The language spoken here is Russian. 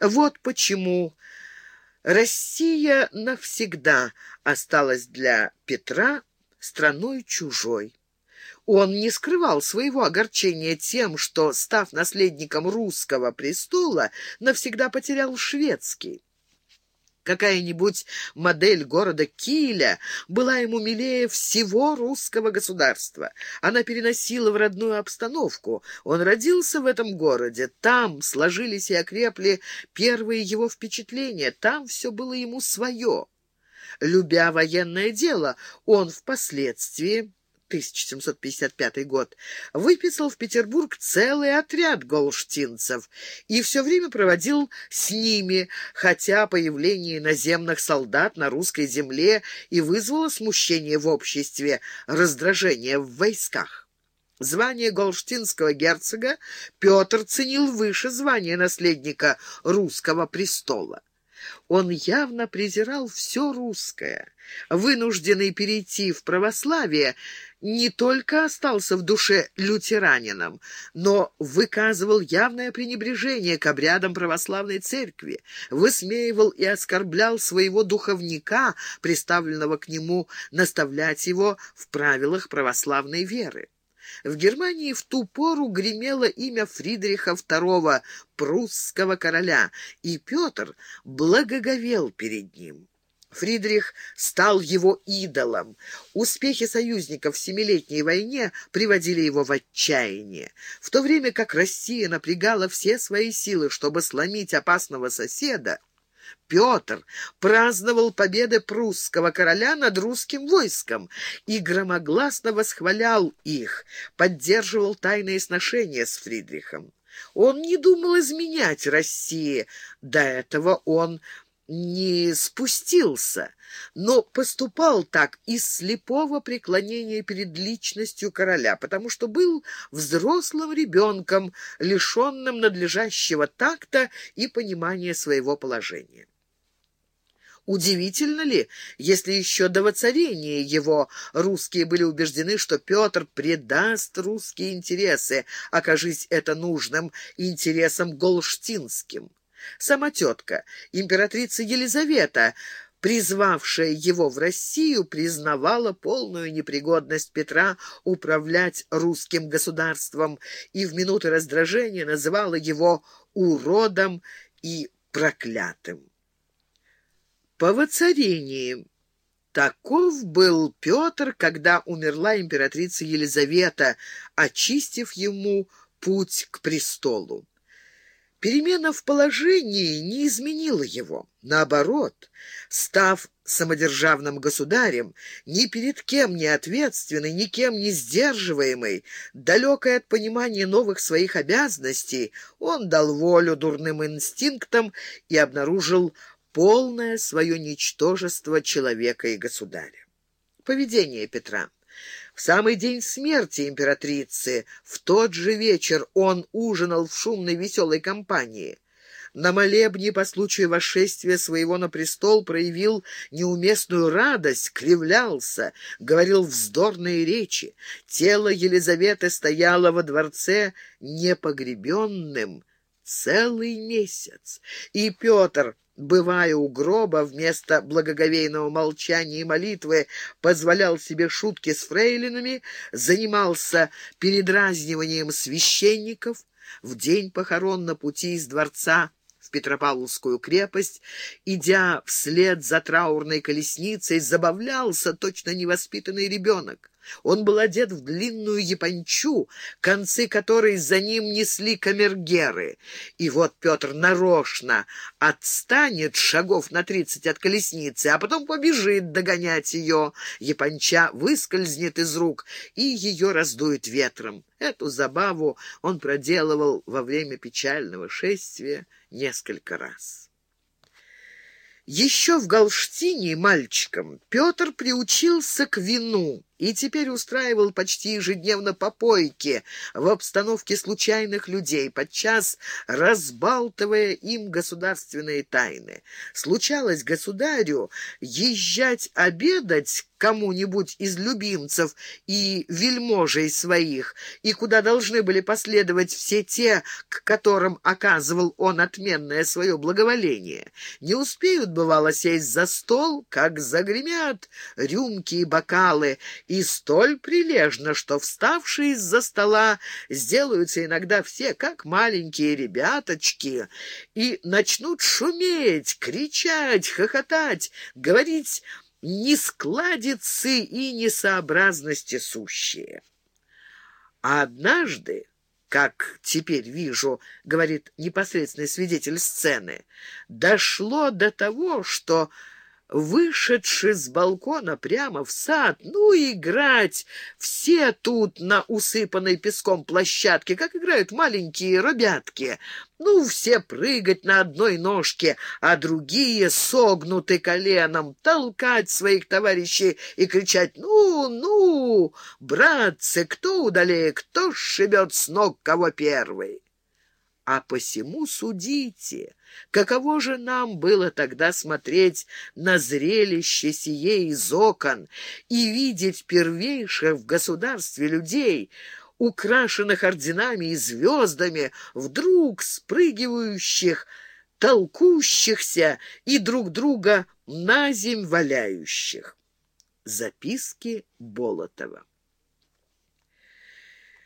Вот почему Россия навсегда осталась для Петра страной чужой. Он не скрывал своего огорчения тем, что, став наследником русского престола, навсегда потерял шведский. Какая-нибудь модель города Киля была ему милее всего русского государства. Она переносила в родную обстановку. Он родился в этом городе. Там сложились и окрепли первые его впечатления. Там все было ему свое. Любя военное дело, он впоследствии 1755 год, выписал в Петербург целый отряд голштинцев и все время проводил с ними, хотя появление наземных солдат на русской земле и вызвало смущение в обществе, раздражение в войсках. Звание голштинского герцога Петр ценил выше звания наследника русского престола. Он явно презирал все русское. Вынужденный перейти в православие, не только остался в душе лютеранином, но выказывал явное пренебрежение к обрядам православной церкви, высмеивал и оскорблял своего духовника, приставленного к нему наставлять его в правилах православной веры. В Германии в ту пору гремело имя Фридриха II, прусского короля, и Петр благоговел перед ним. Фридрих стал его идолом. Успехи союзников в Семилетней войне приводили его в отчаяние. В то время как Россия напрягала все свои силы, чтобы сломить опасного соседа, Петр праздновал победы прусского короля над русским войском и громогласно восхвалял их, поддерживал тайные сношения с Фридрихом. Он не думал изменять России. До этого он не спустился, но поступал так из слепого преклонения перед личностью короля, потому что был взрослым ребенком, лишенным надлежащего такта и понимания своего положения. Удивительно ли, если еще до воцарения его русские были убеждены, что Петр предаст русские интересы, окажись это нужным интересам голштинским? Сама тетка, императрица Елизавета, призвавшая его в Россию, признавала полную непригодность Петра управлять русским государством и в минуты раздражения называла его уродом и проклятым. По воцарении Таков был Петр, когда умерла императрица Елизавета, очистив ему путь к престолу. Перемена в положении не изменила его. Наоборот, став самодержавным государем, ни перед кем не ответственный, никем не сдерживаемый, далекой от понимания новых своих обязанностей, он дал волю дурным инстинктам и обнаружил полное свое ничтожество человека и государя. Поведение Петра. В самый день смерти императрицы, в тот же вечер он ужинал в шумной веселой компании. На молебне по случаю восшествия своего на престол проявил неуместную радость, кривлялся, говорил вздорные речи. Тело Елизаветы стояло во дворце непогребенным целый месяц, и Петр бывая у гроба, вместо благоговейного молчания и молитвы позволял себе шутки с фрейлинами, занимался передразниванием священников. В день похорон на пути из дворца в Петропавловскую крепость, идя вслед за траурной колесницей, забавлялся точно невоспитанный ребенок. Он был одет в длинную япончу, концы которой за ним несли камергеры. И вот Петр нарочно отстанет шагов на тридцать от колесницы, а потом побежит догонять ее. Японча выскользнет из рук, и ее раздует ветром. Эту забаву он проделывал во время печального шествия несколько раз. Еще в Галштине мальчиком Петр приучился к вину, и теперь устраивал почти ежедневно попойки в обстановке случайных людей, подчас разбалтывая им государственные тайны. Случалось государю езжать обедать кому-нибудь из любимцев и вельможей своих, и куда должны были последовать все те, к которым оказывал он отменное свое благоволение. Не успеют, бывало, сесть за стол, как загремят рюмки и бокалы, и столь прилежно, что вставшие из-за стола сделаются иногда все, как маленькие ребяточки, и начнут шуметь, кричать, хохотать, говорить нескладицы и несообразности сущие. А однажды, как теперь вижу, говорит непосредственный свидетель сцены, дошло до того, что вышедши с балкона прямо в сад, ну, играть все тут на усыпанной песком площадке, как играют маленькие ребятки. Ну, все прыгать на одной ножке, а другие согнуты коленом, толкать своих товарищей и кричать «Ну, ну, братцы, кто удалее, кто сшибет с ног кого первый?» А посему судите, каково же нам было тогда смотреть на зрелище сие из окон и видеть первейших в государстве людей, украшенных орденами и звездами, вдруг спрыгивающих, толкущихся и друг друга на земь валяющих. Записки Болотова